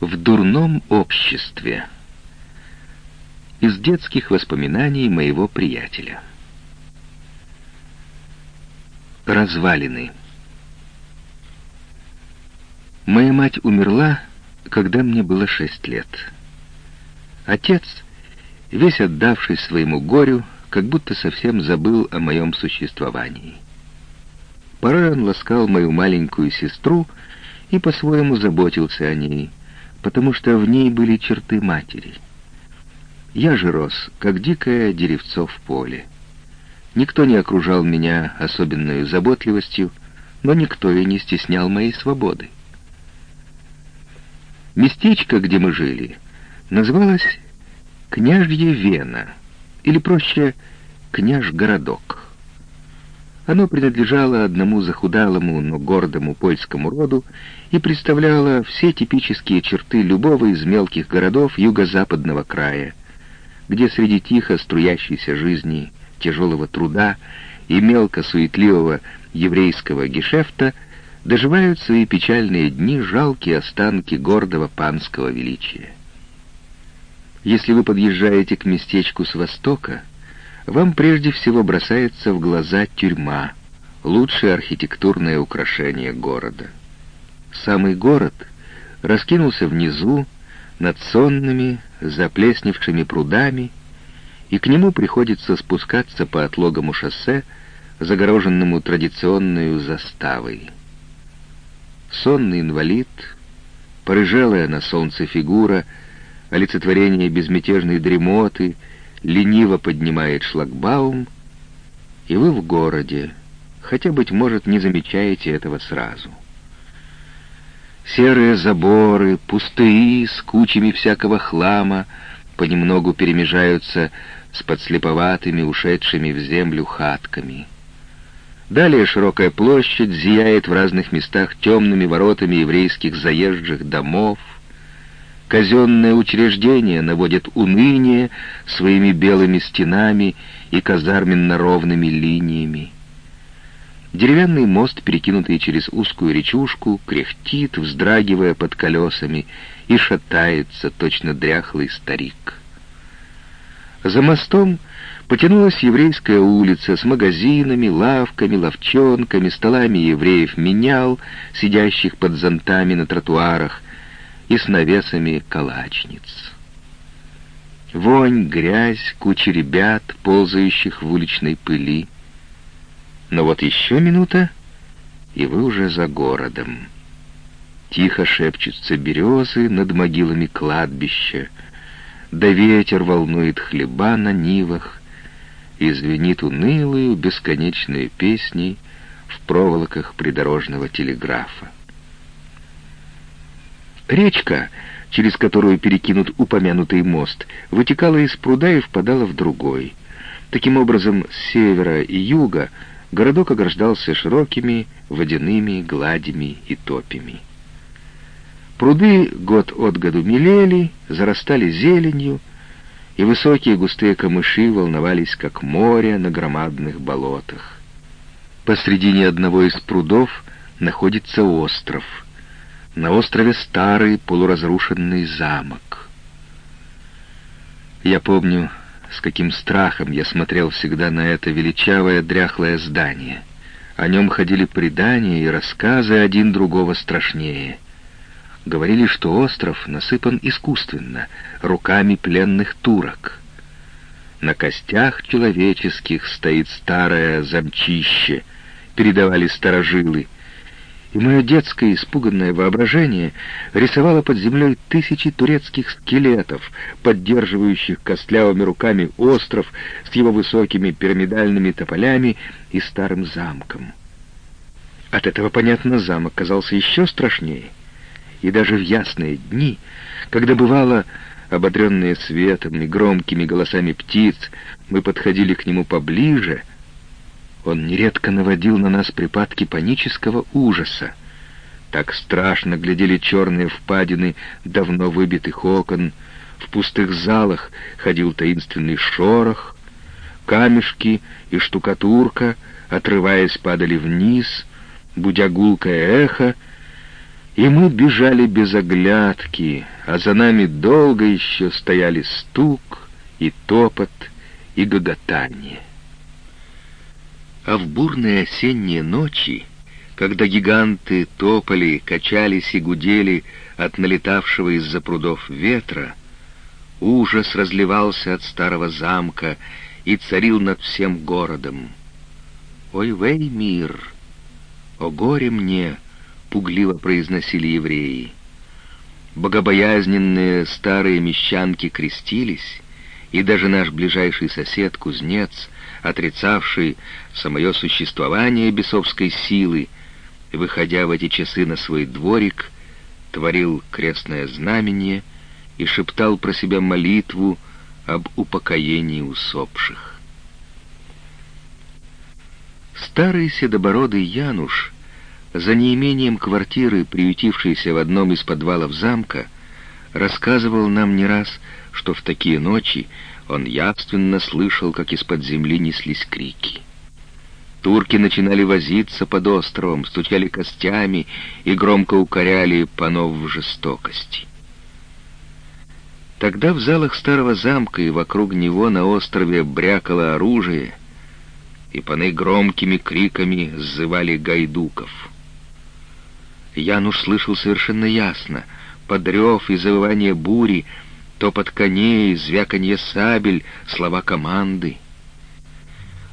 В дурном обществе. Из детских воспоминаний моего приятеля. Развалины. Моя мать умерла, когда мне было шесть лет. Отец, весь отдавшись своему горю, как будто совсем забыл о моем существовании. Порой он ласкал мою маленькую сестру и по-своему заботился о ней, потому что в ней были черты матери. Я же рос, как дикое деревцо в поле. Никто не окружал меня особенной заботливостью, но никто и не стеснял моей свободы. Местечко, где мы жили, называлось Княжье Вена, или проще Княж-городок. Оно принадлежало одному захудалому, но гордому польскому роду и представляло все типические черты любого из мелких городов юго-западного края, где среди тихо струящейся жизни, тяжелого труда и мелко-суетливого еврейского гешефта доживают свои печальные дни жалкие останки гордого панского величия. Если вы подъезжаете к местечку с востока, вам прежде всего бросается в глаза тюрьма, лучшее архитектурное украшение города. Самый город раскинулся внизу, над сонными, заплесневшими прудами, и к нему приходится спускаться по отлогому шоссе, загороженному традиционной заставой. Сонный инвалид, порыжелая на солнце фигура, олицетворение безмятежной дремоты — лениво поднимает шлагбаум, и вы в городе, хотя, быть может, не замечаете этого сразу. Серые заборы, пустые, с кучами всякого хлама, понемногу перемежаются с подслеповатыми, ушедшими в землю хатками. Далее широкая площадь зияет в разных местах темными воротами еврейских заезжих домов, Казенное учреждение наводит уныние своими белыми стенами и казарменно-ровными линиями. Деревянный мост, перекинутый через узкую речушку, кряхтит, вздрагивая под колесами, и шатается, точно дряхлый старик. За мостом потянулась еврейская улица с магазинами, лавками, ловчонками, столами евреев-менял, сидящих под зонтами на тротуарах, и с навесами калачниц. Вонь, грязь, куча ребят, ползающих в уличной пыли. Но вот еще минута, и вы уже за городом. Тихо шепчутся березы над могилами кладбища, да ветер волнует хлеба на нивах, и звенит унылую бесконечную песней в проволоках придорожного телеграфа. Речка, через которую перекинут упомянутый мост, вытекала из пруда и впадала в другой. Таким образом, с севера и юга городок ограждался широкими водяными гладями и топями. Пруды год от году мелели, зарастали зеленью, и высокие густые камыши волновались, как море на громадных болотах. Посредине одного из прудов находится остров — на острове старый полуразрушенный замок. Я помню, с каким страхом я смотрел всегда на это величавое дряхлое здание. О нем ходили предания и рассказы один другого страшнее. Говорили, что остров насыпан искусственно, руками пленных турок. На костях человеческих стоит старое замчище, передавали старожилы, и мое детское испуганное воображение рисовало под землей тысячи турецких скелетов, поддерживающих костлявыми руками остров с его высокими пирамидальными тополями и старым замком. От этого, понятно, замок казался еще страшнее. И даже в ясные дни, когда бывало, ободренные светом и громкими голосами птиц, мы подходили к нему поближе — он нередко наводил на нас припадки панического ужаса. Так страшно глядели черные впадины давно выбитых окон, в пустых залах ходил таинственный шорох, камешки и штукатурка, отрываясь, падали вниз, будя гулкое эхо, И мы бежали без оглядки, а за нами долго еще стояли стук и топот и гоготание. А в бурные осенние ночи, когда гиганты топали, качались и гудели от налетавшего из-за прудов ветра, ужас разливался от старого замка и царил над всем городом. «Ой, вей, мир! О горе мне!» — пугливо произносили евреи. Богобоязненные старые мещанки крестились, и даже наш ближайший сосед, кузнец, отрицавший самое существование бесовской силы, выходя в эти часы на свой дворик, творил крестное знамение и шептал про себя молитву об упокоении усопших. Старый седобородый Януш — за неимением квартиры, приютившейся в одном из подвалов замка, рассказывал нам не раз, что в такие ночи он явственно слышал, как из-под земли неслись крики. Турки начинали возиться под островом, стучали костями и громко укоряли панов в жестокости. Тогда в залах старого замка и вокруг него на острове брякало оружие, и паны громкими криками сзывали гайдуков — Януш слышал совершенно ясно. Подрев и завывание бури, топот коней, звяканье сабель, слова команды.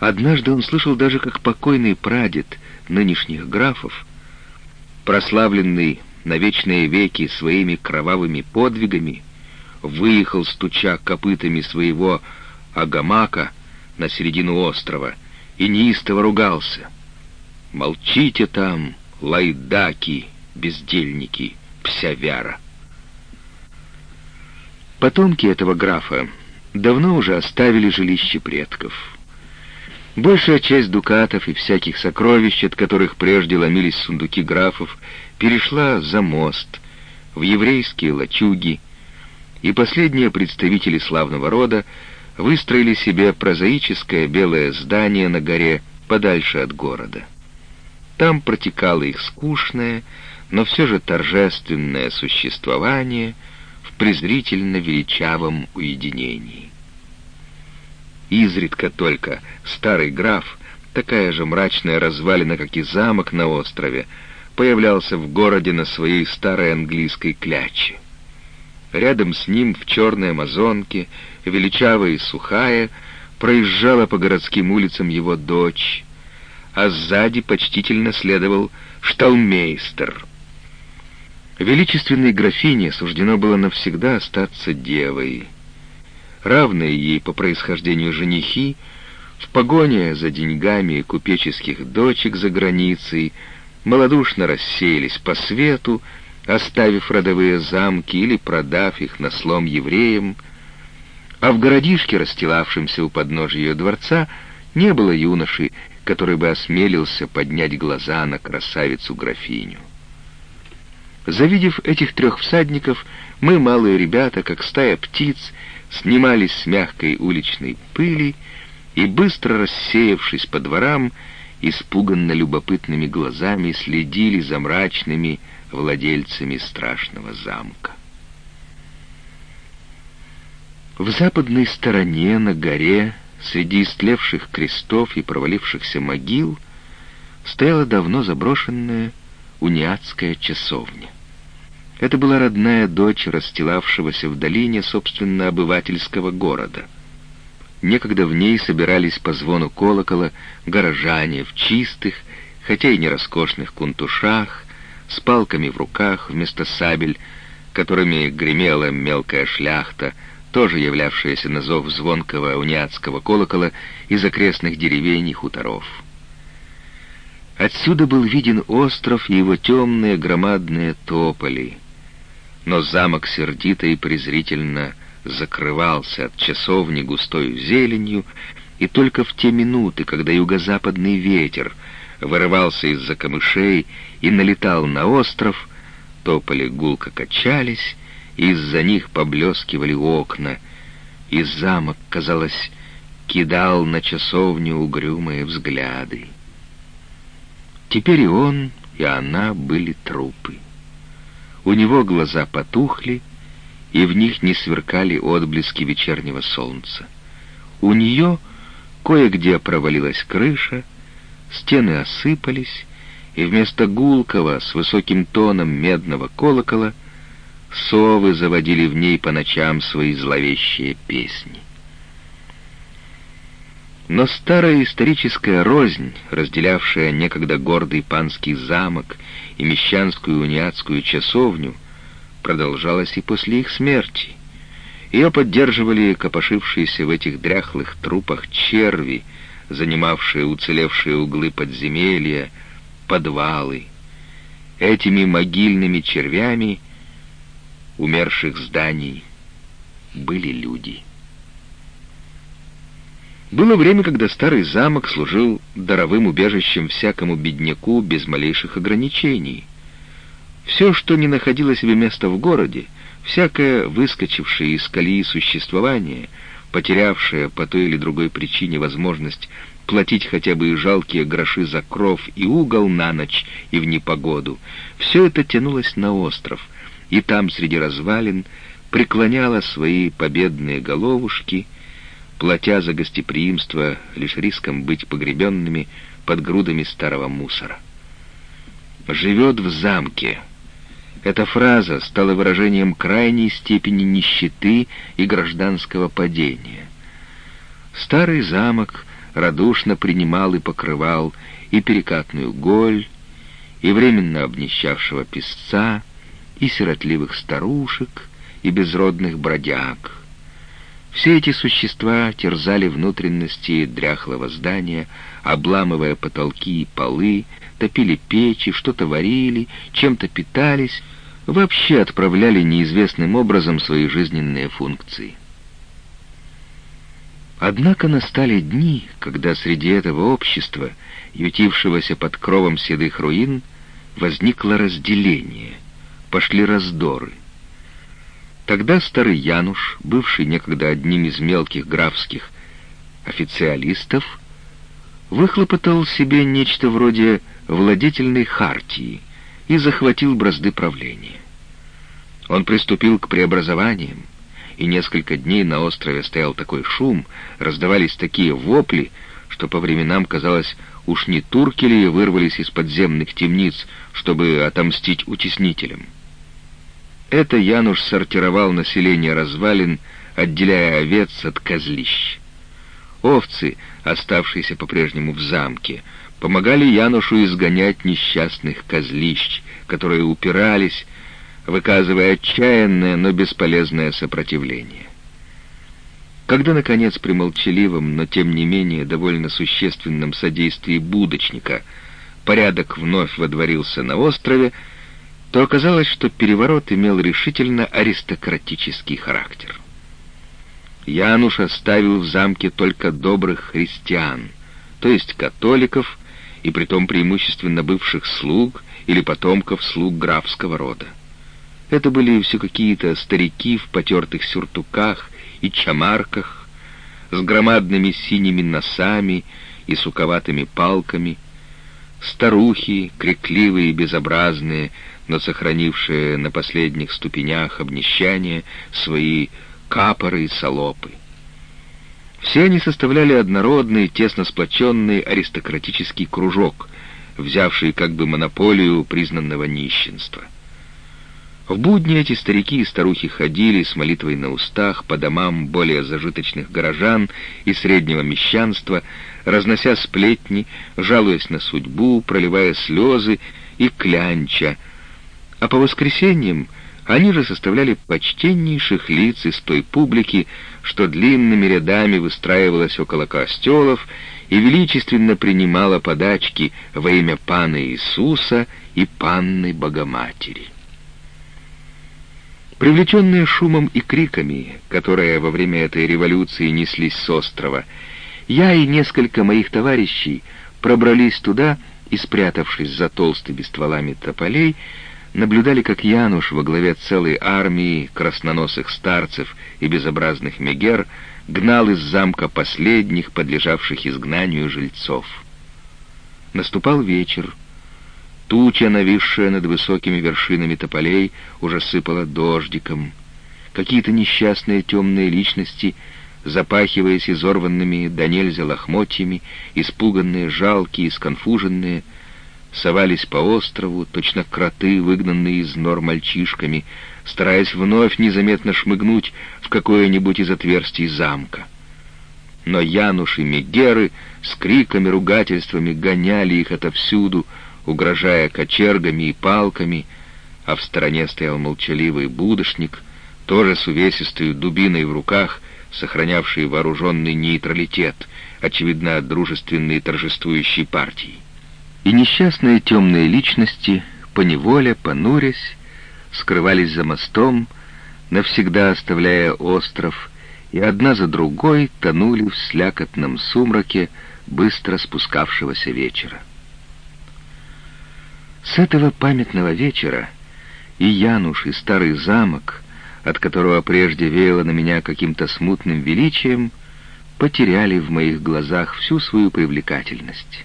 Однажды он слышал даже, как покойный прадед нынешних графов, прославленный на вечные веки своими кровавыми подвигами, выехал, стуча копытами своего агамака на середину острова и неистово ругался. «Молчите там, лайдаки!» бездельники, псявяра. Потомки этого графа давно уже оставили жилище предков. Большая часть дукатов и всяких сокровищ, от которых прежде ломились сундуки графов, перешла за мост, в еврейские лачуги, и последние представители славного рода выстроили себе прозаическое белое здание на горе подальше от города. Там протекало их скучное, но все же торжественное существование презрительно величавом уединении. Изредка только старый граф, такая же мрачная развалина, как и замок на острове, появлялся в городе на своей старой английской кляче. Рядом с ним в черной амазонке, величавая и сухая, проезжала по городским улицам его дочь, а сзади почтительно следовал шталмейстер — Величественной графине суждено было навсегда остаться девой. Равные ей по происхождению женихи, в погоне за деньгами купеческих дочек за границей, малодушно рассеялись по свету, оставив родовые замки или продав их на слом евреям, а в городишке, расстилавшемся у подножия ее дворца, не было юноши, который бы осмелился поднять глаза на красавицу-графиню. Завидев этих трех всадников, мы, малые ребята, как стая птиц, снимались с мягкой уличной пыли и, быстро рассеявшись по дворам, испуганно любопытными глазами следили за мрачными владельцами страшного замка. В западной стороне, на горе, среди истлевших крестов и провалившихся могил, стояла давно заброшенная униатская часовня. Это была родная дочь расстилавшегося в долине, собственно, обывательского города. Некогда в ней собирались по звону колокола горожане в чистых, хотя и не роскошных кунтушах, с палками в руках вместо сабель, которыми гремела мелкая шляхта, тоже являвшаяся на зов звонкого униатского колокола из окрестных деревень и хуторов. Отсюда был виден остров и его темные громадные тополи. Но замок сердито и презрительно закрывался от часовни густой зеленью, и только в те минуты, когда юго-западный ветер вырывался из-за камышей и налетал на остров, тополи гулко качались, и из-за них поблескивали окна, и замок, казалось, кидал на часовню угрюмые взгляды. Теперь и он, и она были трупы. У него глаза потухли, и в них не сверкали отблески вечернего солнца. У нее кое-где провалилась крыша, стены осыпались, и вместо гулкого с высоким тоном медного колокола совы заводили в ней по ночам свои зловещие песни. Но старая историческая рознь, разделявшая некогда гордый панский замок и мещанскую униатскую часовню, продолжалась и после их смерти. Ее поддерживали копошившиеся в этих дряхлых трупах черви, занимавшие уцелевшие углы подземелья, подвалы. Этими могильными червями умерших зданий были люди. Было время, когда старый замок служил даровым убежищем всякому бедняку без малейших ограничений. Все, что не находило себе места в городе, всякое выскочившее из колеи существование, потерявшее по той или другой причине возможность платить хотя бы и жалкие гроши за кров и угол на ночь и в непогоду, все это тянулось на остров, и там среди развалин преклоняло свои победные головушки — платя за гостеприимство лишь риском быть погребенными под грудами старого мусора. «Живет в замке». Эта фраза стала выражением крайней степени нищеты и гражданского падения. Старый замок радушно принимал и покрывал и перекатную голь, и временно обнищавшего песца, и сиротливых старушек, и безродных бродяг — все эти существа терзали внутренности дряхлого здания, обламывая потолки и полы, топили печи, что-то варили, чем-то питались, вообще отправляли неизвестным образом свои жизненные функции. Однако настали дни, когда среди этого общества, ютившегося под кровом седых руин, возникло разделение, пошли раздоры. Тогда старый Януш, бывший некогда одним из мелких графских официалистов, выхлопотал себе нечто вроде владетельной хартии и захватил бразды правления. Он приступил к преобразованиям, и несколько дней на острове стоял такой шум, раздавались такие вопли, что по временам казалось, уж не турки ли вырвались из подземных темниц, чтобы отомстить утеснителям. Это Януш сортировал население развалин, отделяя овец от козлищ. Овцы, оставшиеся по-прежнему в замке, помогали Янушу изгонять несчастных козлищ, которые упирались, выказывая отчаянное, но бесполезное сопротивление. Когда, наконец, при молчаливом, но тем не менее довольно существенном содействии будочника порядок вновь водворился на острове, то оказалось, что переворот имел решительно аристократический характер. Януш оставил в замке только добрых христиан, то есть католиков, и притом преимущественно бывших слуг или потомков слуг графского рода. Это были все какие-то старики в потертых сюртуках и чамарках, с громадными синими носами и суковатыми палками, старухи, крикливые и безобразные, но сохранившие на последних ступенях обнищания свои капоры и солопы. Все они составляли однородный, тесно сплоченный аристократический кружок, взявший как бы монополию признанного нищенства. В будни эти старики и старухи ходили с молитвой на устах по домам более зажиточных горожан и среднего мещанства, разнося сплетни, жалуясь на судьбу, проливая слезы и клянча, а по воскресеньям они же составляли почтеннейших лиц из той публики, что длинными рядами выстраивалась около костелов и величественно принимала подачки во имя Пана Иисуса и Панны Богоматери. Привлеченные шумом и криками, которые во время этой революции неслись с острова, я и несколько моих товарищей пробрались туда и, спрятавшись за толстыми стволами тополей, наблюдали, как Януш во главе целой армии красноносых старцев и безобразных мегер гнал из замка последних, подлежавших изгнанию жильцов. Наступал вечер. Туча, нависшая над высокими вершинами тополей, уже сыпала дождиком. Какие-то несчастные темные личности, запахиваясь изорванными до нельзя лохмотьями, испуганные, жалкие, сконфуженные, совались по острову, точно кроты, выгнанные из нор мальчишками, стараясь вновь незаметно шмыгнуть в какое-нибудь из отверстий замка. Но Януш и Мегеры с криками, ругательствами гоняли их отовсюду, угрожая кочергами и палками, а в стороне стоял молчаливый будошник, тоже с увесистой дубиной в руках, сохранявший вооруженный нейтралитет, очевидно, дружественной торжествующей партии. И несчастные темные личности, поневоле, понурясь, скрывались за мостом, навсегда оставляя остров, и одна за другой тонули в слякотном сумраке быстро спускавшегося вечера. С этого памятного вечера и Януш, и старый замок, от которого прежде веяло на меня каким-то смутным величием, потеряли в моих глазах всю свою привлекательность.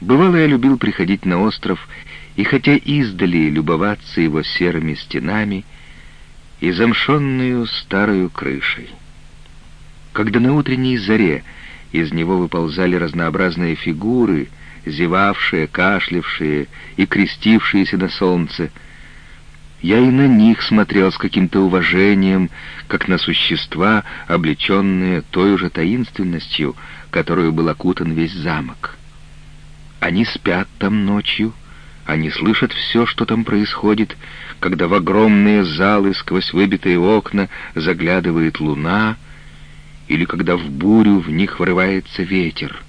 Бывало, я любил приходить на остров и хотя издали любоваться его серыми стенами и замшенную старую крышей. Когда на утренней заре из него выползали разнообразные фигуры — зевавшие, кашлявшие и крестившиеся на солнце. Я и на них смотрел с каким-то уважением, как на существа, облеченные той же таинственностью, которую был окутан весь замок. Они спят там ночью, они слышат все, что там происходит, когда в огромные залы сквозь выбитые окна заглядывает луна, или когда в бурю в них вырывается ветер.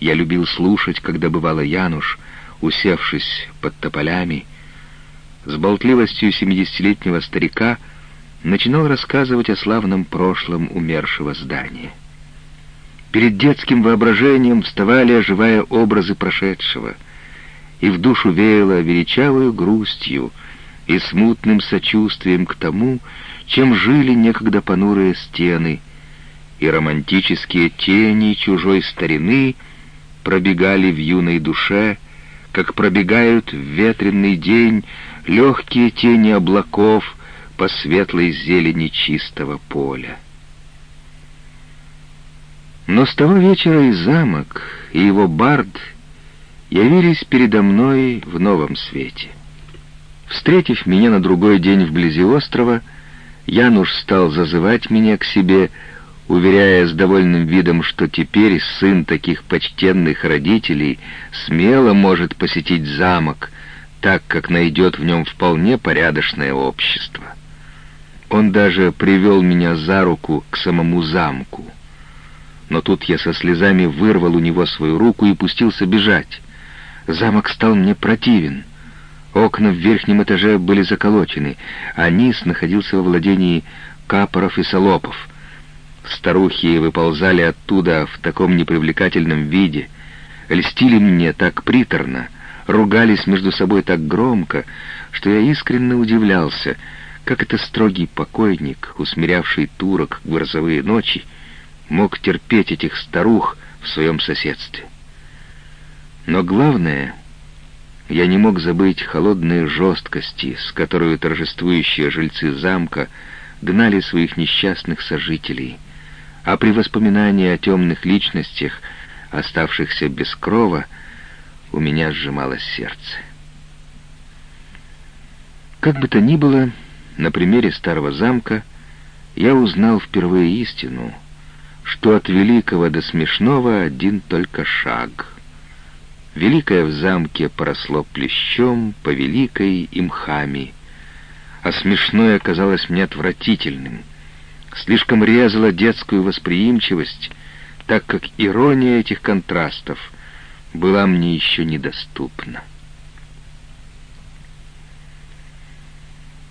Я любил слушать, когда бывало Януш, усевшись под тополями, с болтливостью семидесятилетнего старика начинал рассказывать о славном прошлом умершего здания. Перед детским воображением вставали, оживая образы прошедшего, и в душу веяло величавую грустью и смутным сочувствием к тому, чем жили некогда понурые стены, и романтические тени чужой старины — пробегали в юной душе, как пробегают в ветренный день легкие тени облаков по светлой зелени чистого поля. Но с того вечера и замок, и его бард явились передо мной в новом свете. Встретив меня на другой день вблизи острова, Януш стал зазывать меня к себе, уверяя с довольным видом, что теперь сын таких почтенных родителей смело может посетить замок, так как найдет в нем вполне порядочное общество. Он даже привел меня за руку к самому замку. Но тут я со слезами вырвал у него свою руку и пустился бежать. Замок стал мне противен. Окна в верхнем этаже были заколочены, а низ находился во владении капоров и солопов — Старухи выползали оттуда в таком непривлекательном виде, льстили мне так приторно, ругались между собой так громко, что я искренне удивлялся, как это строгий покойник, усмирявший турок в грозовые ночи, мог терпеть этих старух в своем соседстве. Но главное, я не мог забыть холодные жесткости, с которой торжествующие жильцы замка гнали своих несчастных сожителей — а при воспоминании о темных личностях, оставшихся без крова, у меня сжималось сердце. Как бы то ни было, на примере старого замка я узнал впервые истину, что от великого до смешного один только шаг. Великое в замке поросло плещом, по великой и мхами, а смешное казалось мне отвратительным — слишком резала детскую восприимчивость, так как ирония этих контрастов была мне еще недоступна.